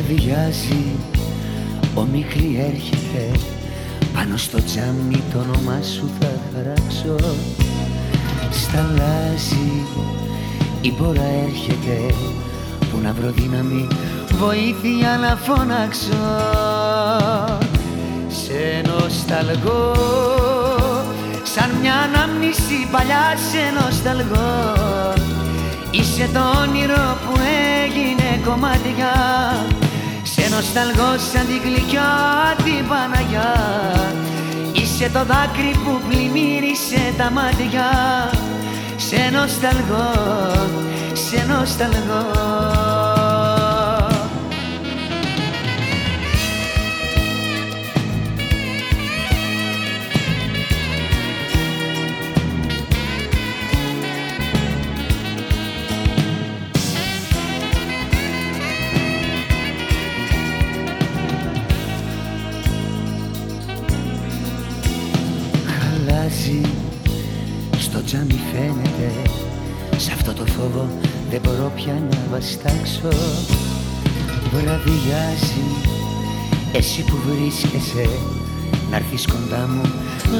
Βραδιάζει, ο Μίχλη έρχεται. Πάνω στο τζάμι το όνομά σου θα χαράξω. Σταλάζει, η μπόρα έρχεται. Που να βρω δύναμη, βοήθεια να φωνάξω. Σε νοσταλγώ Σαν μια αναμνήση παλιά σε νοσταλγώ Είσαι το όνειρο που έγινε κομμάτια. Σε νοσταλγώ σαν την γλυκιά την Παναγιά. Είσαι το δάκρυ που πλημμύρισε τα μάτια. Σε νοσταλγώ, σε νοσταλγώ τζάμι φαίνεται Σ' αυτό το φόβο δεν μπορώ πια να βαστάξω. Βραδιάζει εσύ που βρίσκεσαι να έρθεις κοντά μου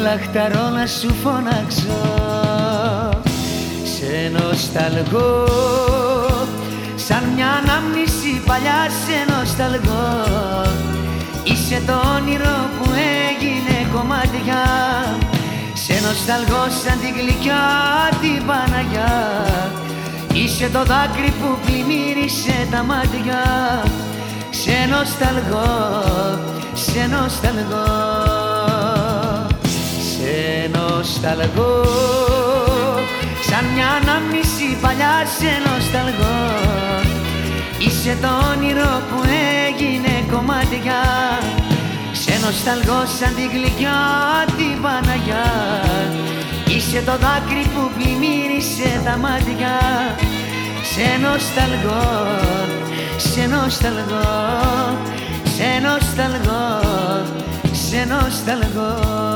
λαχταρώ να σου φωνάξω. Σε νοσταλγώ σαν μια ανάμνηση παλιά σε νοσταλγώ. Είσαι το όνειρο που έγινε κομμάτια. σε νοσταλγώ σαν την γλυκιά την Παναγιά. Είσαι το δάκρυ που πλημμύρισε τα μάτια. Σε νοσταλγώ, σε νοσταλγώ Σε νοσταλγώ Σαν μια ανάμνηση παλιά σε νοσταλγώ Είσαι το όνειρο που έγινε κομμάτια. σε νοσταλγώ σαν την γλυκιά την Παναγιά. Είσαι το δάκρυ που πλημμύρισε τα μάτια. Σε νοσταλγώ, σε νοσταλγώ Σε νοσταλγώ, σε νοσταλγώ